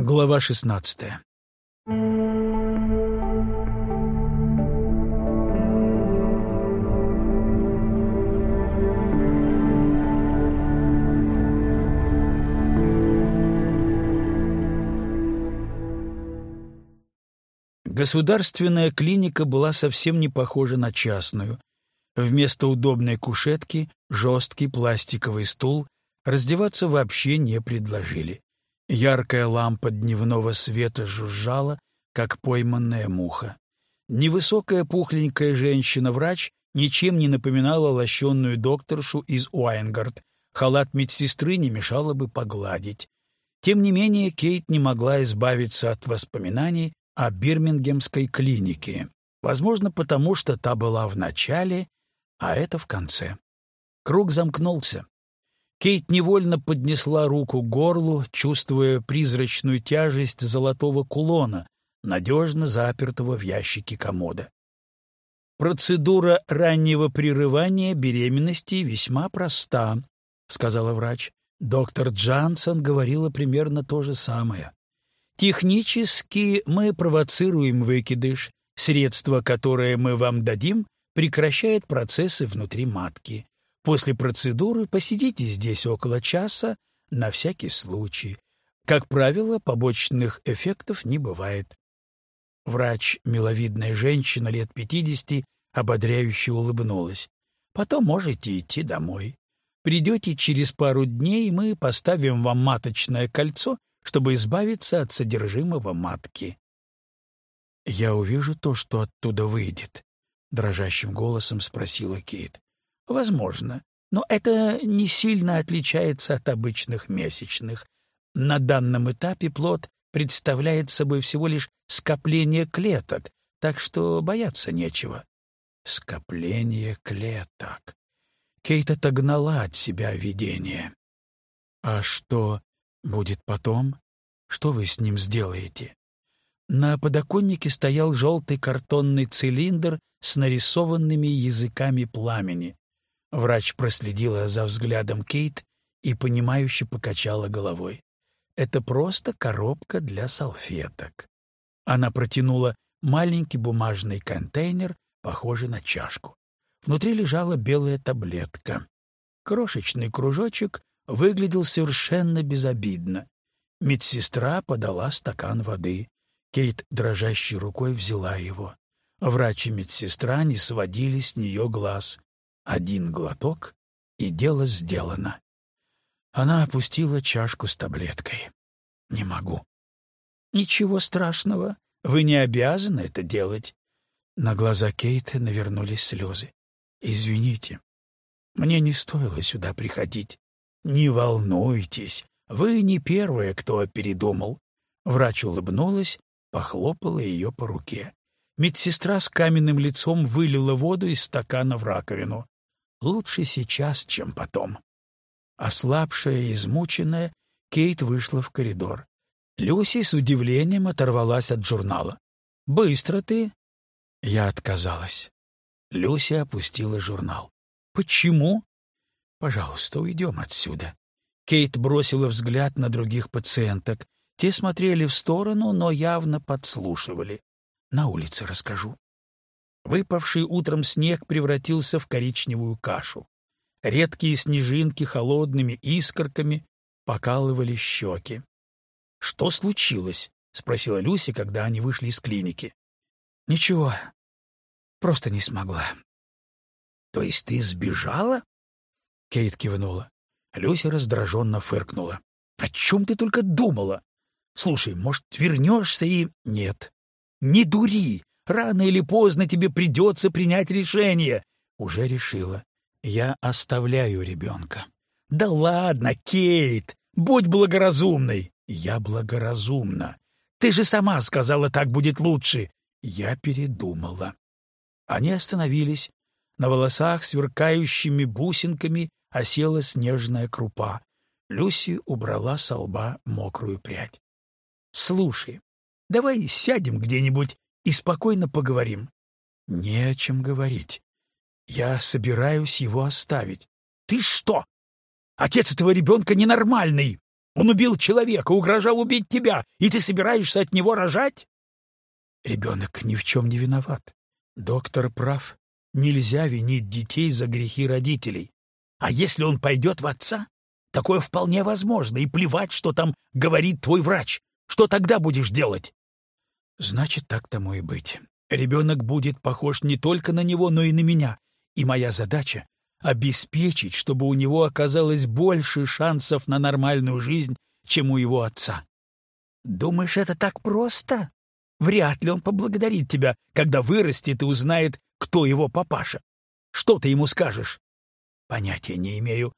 Глава шестнадцатая Государственная клиника была совсем не похожа на частную. Вместо удобной кушетки — жесткий пластиковый стул, раздеваться вообще не предложили. Яркая лампа дневного света жужжала, как пойманная муха. Невысокая пухленькая женщина-врач ничем не напоминала лощенную докторшу из Уайнгард. Халат медсестры не мешало бы погладить. Тем не менее, Кейт не могла избавиться от воспоминаний о Бирмингемской клинике, возможно, потому что та была в начале, а это в конце. Круг замкнулся. Кейт невольно поднесла руку к горлу, чувствуя призрачную тяжесть золотого кулона, надежно запертого в ящике комода. «Процедура раннего прерывания беременности весьма проста», — сказала врач. Доктор Джансон говорила примерно то же самое. Технически мы провоцируем выкидыш. Средство, которое мы вам дадим, прекращает процессы внутри матки. После процедуры посидите здесь около часа на всякий случай. Как правило, побочных эффектов не бывает. Врач, миловидная женщина лет пятидесяти, ободряюще улыбнулась. Потом можете идти домой. Придете через пару дней, мы поставим вам маточное кольцо чтобы избавиться от содержимого матки. «Я увижу то, что оттуда выйдет», — дрожащим голосом спросила Кейт. «Возможно, но это не сильно отличается от обычных месячных. На данном этапе плод представляет собой всего лишь скопление клеток, так что бояться нечего». «Скопление клеток». Кейт отогнала от себя видение. «А что будет потом? Что вы с ним сделаете? На подоконнике стоял желтый картонный цилиндр с нарисованными языками пламени. Врач проследила за взглядом Кейт и, понимающе покачала головой. Это просто коробка для салфеток. Она протянула маленький бумажный контейнер, похожий на чашку. Внутри лежала белая таблетка. Крошечный кружочек выглядел совершенно безобидно. Медсестра подала стакан воды. Кейт дрожащей рукой взяла его. Врач и медсестра не сводили с нее глаз. Один глоток, и дело сделано. Она опустила чашку с таблеткой. «Не могу». «Ничего страшного. Вы не обязаны это делать». На глаза Кейта навернулись слезы. «Извините. Мне не стоило сюда приходить. «Не волнуйтесь, вы не первая, кто передумал». Врач улыбнулась, похлопала ее по руке. Медсестра с каменным лицом вылила воду из стакана в раковину. Лучше сейчас, чем потом. Ослабшая и измученная, Кейт вышла в коридор. Люси с удивлением оторвалась от журнала. «Быстро ты?» Я отказалась. Люси опустила журнал. «Почему?» Пожалуйста, уйдем отсюда. Кейт бросила взгляд на других пациенток. Те смотрели в сторону, но явно подслушивали. На улице расскажу. Выпавший утром снег превратился в коричневую кашу. Редкие снежинки холодными искорками покалывали щеки. — Что случилось? — спросила Люси, когда они вышли из клиники. — Ничего, просто не смогла. — То есть ты сбежала? Кейт кивнула. Люся раздраженно фыркнула. «О чем ты только думала? Слушай, может, вернешься и...» «Нет». «Не дури! Рано или поздно тебе придется принять решение!» «Уже решила. Я оставляю ребенка». «Да ладно, Кейт! Будь благоразумной!» «Я благоразумна. Ты же сама сказала, так будет лучше!» Я передумала. Они остановились. На волосах, сверкающими бусинками, осела снежная крупа. Люси убрала со лба мокрую прядь. — Слушай, давай сядем где-нибудь и спокойно поговорим. — Не о чем говорить. Я собираюсь его оставить. — Ты что? Отец этого ребенка ненормальный! Он убил человека, угрожал убить тебя, и ты собираешься от него рожать? Ребенок ни в чем не виноват. Доктор прав. Нельзя винить детей за грехи родителей. А если он пойдет в отца? Такое вполне возможно, и плевать, что там говорит твой врач. Что тогда будешь делать? Значит, так тому и быть. Ребенок будет похож не только на него, но и на меня. И моя задача — обеспечить, чтобы у него оказалось больше шансов на нормальную жизнь, чем у его отца. Думаешь, это так просто? Вряд ли он поблагодарит тебя, когда вырастет и узнает, кто его папаша. Что ты ему скажешь? Понятия не имею.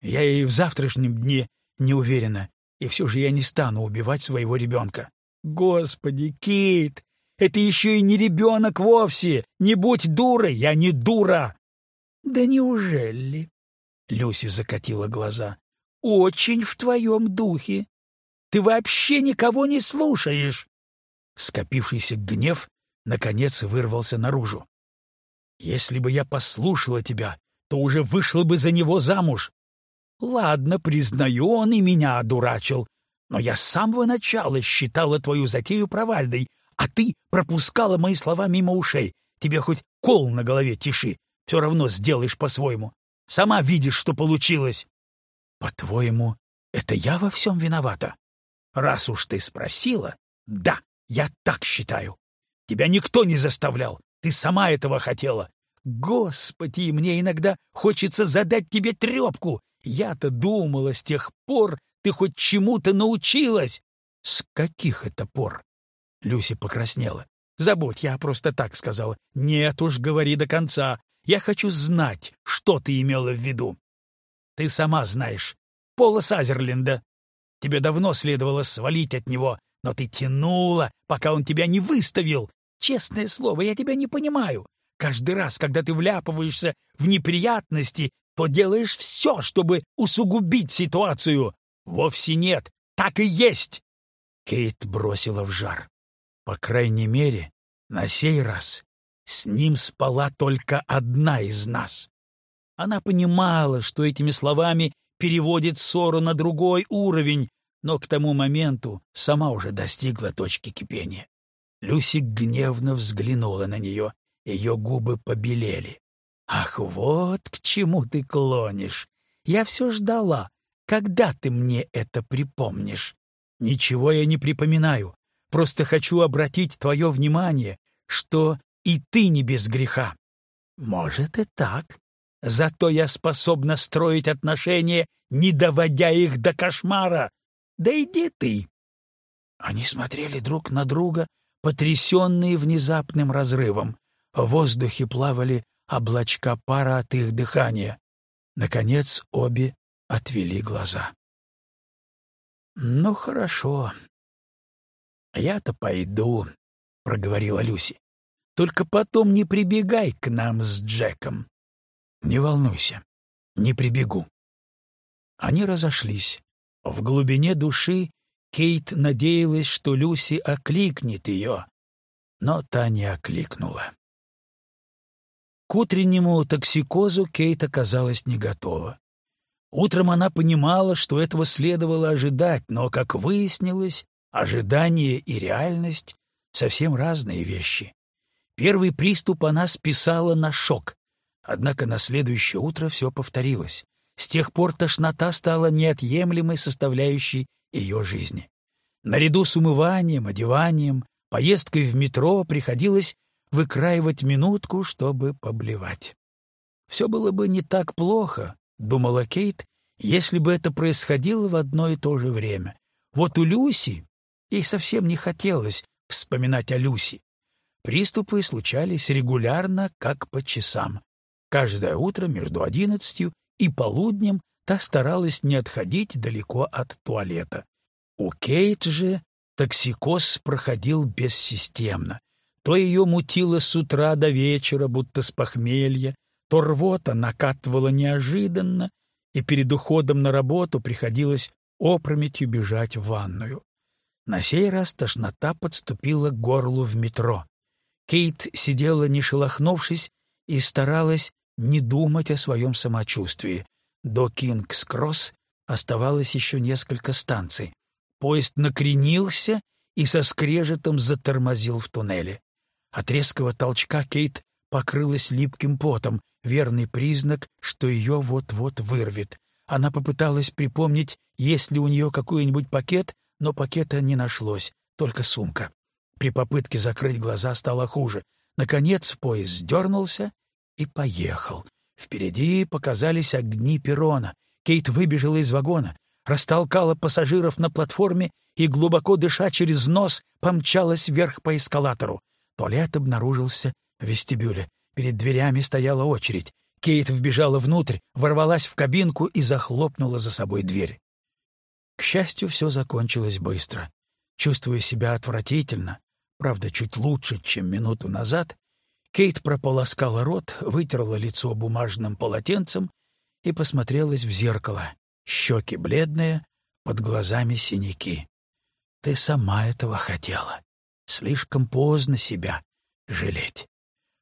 Я и в завтрашнем дне не уверена, и все же я не стану убивать своего ребенка. Господи, Кейт, это еще и не ребенок вовсе! Не будь дурой, я не дура!» «Да неужели?» — Люси закатила глаза. «Очень в твоем духе. Ты вообще никого не слушаешь!» Скопившийся гнев, наконец, вырвался наружу. «Если бы я послушала тебя, то уже вышла бы за него замуж. Ладно, признаю, он и меня одурачил, но я с самого начала считала твою затею провальной, а ты пропускала мои слова мимо ушей. Тебе хоть кол на голове тиши, все равно сделаешь по-своему. Сама видишь, что получилось. По-твоему, это я во всем виновата? Раз уж ты спросила, да, я так считаю. Тебя никто не заставлял, ты сама этого хотела. Господи, мне иногда хочется задать тебе трепку. Я-то думала, с тех пор ты хоть чему-то научилась. С каких это пор? Люси покраснела. «Забудь, я просто так сказала. Нет уж, говори до конца. Я хочу знать, что ты имела в виду. Ты сама знаешь. Пола Сазерленда. Тебе давно следовало свалить от него, но ты тянула, пока он тебя не выставил. Честное слово, я тебя не понимаю. Каждый раз, когда ты вляпываешься в неприятности, то делаешь все, чтобы усугубить ситуацию. Вовсе нет. Так и есть. Кейт бросила в жар. По крайней мере, на сей раз с ним спала только одна из нас. Она понимала, что этими словами переводит ссору на другой уровень, но к тому моменту сама уже достигла точки кипения. Люси гневно взглянула на нее, ее губы побелели. «Ах, вот к чему ты клонишь! Я все ждала, когда ты мне это припомнишь. Ничего я не припоминаю. Просто хочу обратить твое внимание, что и ты не без греха. Может и так. Зато я способна строить отношения, не доводя их до кошмара. Да иди ты. Они смотрели друг на друга, потрясенные внезапным разрывом. В воздухе плавали облачка пара от их дыхания. Наконец обе отвели глаза. «Ну, хорошо», «Я-то пойду», — проговорила Люси. «Только потом не прибегай к нам с Джеком». «Не волнуйся, не прибегу». Они разошлись. В глубине души Кейт надеялась, что Люси окликнет ее, но та не окликнула. К утреннему токсикозу Кейт оказалась не готова. Утром она понимала, что этого следовало ожидать, но, как выяснилось, Ожидание и реальность — совсем разные вещи. Первый приступ она списала на шок, однако на следующее утро все повторилось. С тех пор тошнота стала неотъемлемой составляющей ее жизни. Наряду с умыванием, одеванием, поездкой в метро приходилось выкраивать минутку, чтобы поблевать. Все было бы не так плохо, — думала Кейт, — если бы это происходило в одно и то же время. Вот у Люси Ей совсем не хотелось вспоминать о Люси. Приступы случались регулярно, как по часам. Каждое утро между одиннадцатью и полуднем та старалась не отходить далеко от туалета. У Кейт же токсикоз проходил бессистемно. То ее мутило с утра до вечера, будто с похмелья, то рвота накатывала неожиданно, и перед уходом на работу приходилось опрометью бежать в ванную. На сей раз тошнота подступила к горлу в метро. Кейт сидела не шелохнувшись и старалась не думать о своем самочувствии. До Кингс-Кросс Оставалось еще несколько станций. Поезд накренился и со скрежетом затормозил в туннеле. От резкого толчка Кейт покрылась липким потом, верный признак, что ее вот-вот вырвет. Она попыталась припомнить, есть ли у нее какой-нибудь пакет, но пакета не нашлось, только сумка. При попытке закрыть глаза стало хуже. Наконец поезд сдернулся и поехал. Впереди показались огни перрона. Кейт выбежала из вагона, растолкала пассажиров на платформе и, глубоко дыша через нос, помчалась вверх по эскалатору. Туалет обнаружился в вестибюле. Перед дверями стояла очередь. Кейт вбежала внутрь, ворвалась в кабинку и захлопнула за собой дверь. К счастью, все закончилось быстро. Чувствуя себя отвратительно, правда, чуть лучше, чем минуту назад, Кейт прополоскала рот, вытерла лицо бумажным полотенцем и посмотрелась в зеркало. Щеки бледные, под глазами синяки. Ты сама этого хотела. Слишком поздно себя жалеть.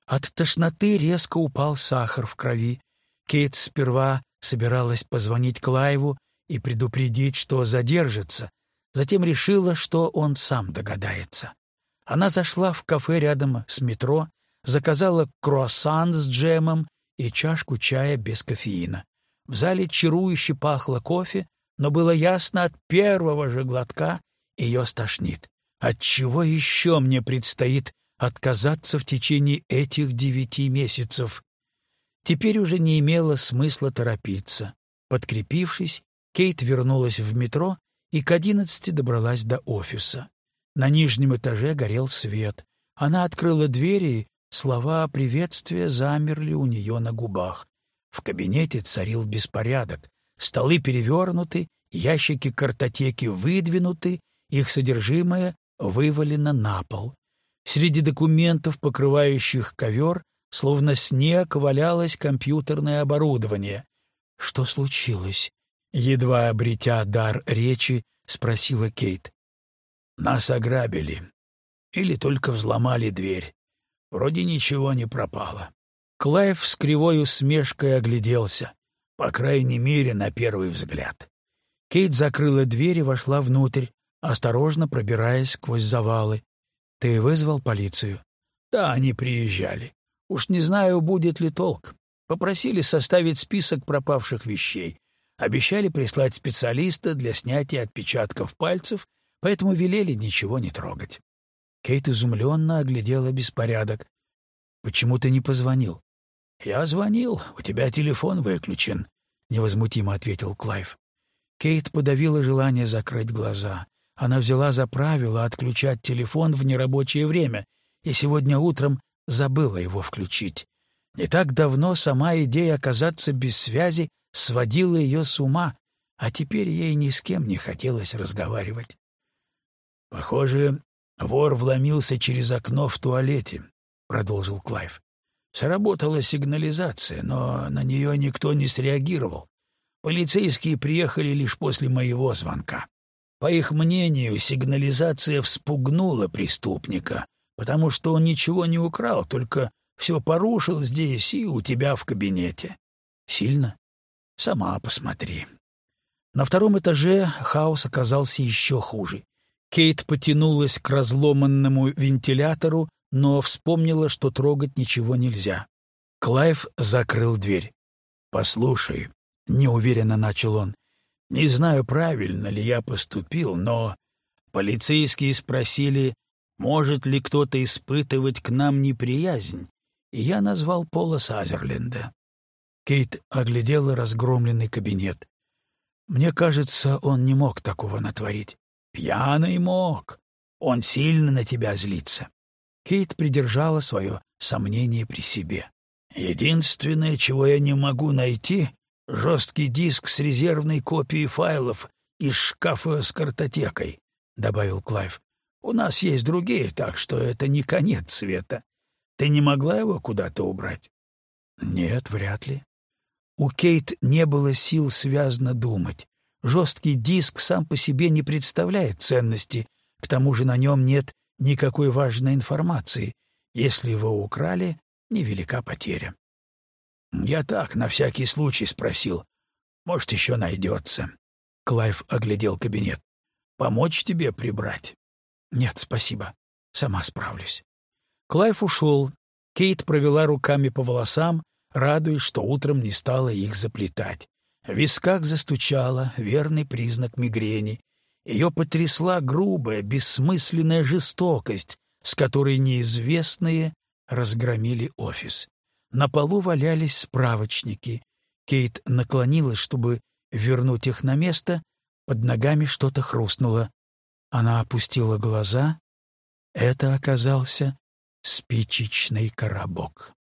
От тошноты резко упал сахар в крови. Кейт сперва собиралась позвонить Клайву и предупредить, что задержится, затем решила, что он сам догадается. Она зашла в кафе рядом с метро, заказала круассан с джемом и чашку чая без кофеина. В зале чарующе пахло кофе, но было ясно от первого же глотка ее стошнит. От чего еще мне предстоит отказаться в течение этих девяти месяцев? Теперь уже не имело смысла торопиться. Подкрепившись, Кейт вернулась в метро и к одиннадцати добралась до офиса. На нижнем этаже горел свет. Она открыла двери, слова приветствия замерли у нее на губах. В кабинете царил беспорядок. Столы перевернуты, ящики картотеки выдвинуты, их содержимое вывалено на пол. Среди документов, покрывающих ковер, словно снег, валялось компьютерное оборудование. Что случилось? Едва обретя дар речи, спросила Кейт. «Нас ограбили. Или только взломали дверь. Вроде ничего не пропало». Клайв с кривой усмешкой огляделся. По крайней мере, на первый взгляд. Кейт закрыла дверь и вошла внутрь, осторожно пробираясь сквозь завалы. «Ты вызвал полицию?» «Да, они приезжали. Уж не знаю, будет ли толк. Попросили составить список пропавших вещей. Обещали прислать специалиста для снятия отпечатков пальцев, поэтому велели ничего не трогать. Кейт изумленно оглядела беспорядок. «Почему ты не позвонил?» «Я звонил, у тебя телефон выключен», — невозмутимо ответил Клайв. Кейт подавила желание закрыть глаза. Она взяла за правило отключать телефон в нерабочее время и сегодня утром забыла его включить. Не так давно сама идея оказаться без связи сводила ее с ума, а теперь ей ни с кем не хотелось разговаривать. «Похоже, вор вломился через окно в туалете», — продолжил Клайв. «Сработала сигнализация, но на нее никто не среагировал. Полицейские приехали лишь после моего звонка. По их мнению, сигнализация вспугнула преступника, потому что он ничего не украл, только все порушил здесь и у тебя в кабинете. Сильно? Сама посмотри. На втором этаже хаос оказался еще хуже. Кейт потянулась к разломанному вентилятору, но вспомнила, что трогать ничего нельзя. Клайв закрыл дверь. «Послушай», — неуверенно начал он, — «не знаю, правильно ли я поступил, но полицейские спросили, может ли кто-то испытывать к нам неприязнь, и я назвал Пола Сазерленда. Кейт оглядела разгромленный кабинет. Мне кажется, он не мог такого натворить. Пьяный мог. Он сильно на тебя злится. Кейт придержала свое сомнение при себе. Единственное, чего я не могу найти — жесткий диск с резервной копией файлов из шкафа с картотекой, — добавил Клайв. У нас есть другие, так что это не конец света. Ты не могла его куда-то убрать? Нет, вряд ли. У Кейт не было сил связно думать. Жесткий диск сам по себе не представляет ценности, к тому же на нем нет никакой важной информации. Если его украли, невелика потеря. Я так, на всякий случай, спросил. Может, еще найдется. Клайв оглядел кабинет. «Помочь тебе прибрать?» «Нет, спасибо. Сама справлюсь». Клайв ушел. Кейт провела руками по волосам, радуясь, что утром не стала их заплетать. В висках застучало, верный признак мигрени. Ее потрясла грубая, бессмысленная жестокость, с которой неизвестные разгромили офис. На полу валялись справочники. Кейт наклонилась, чтобы вернуть их на место. Под ногами что-то хрустнуло. Она опустила глаза. Это оказался спичечный коробок.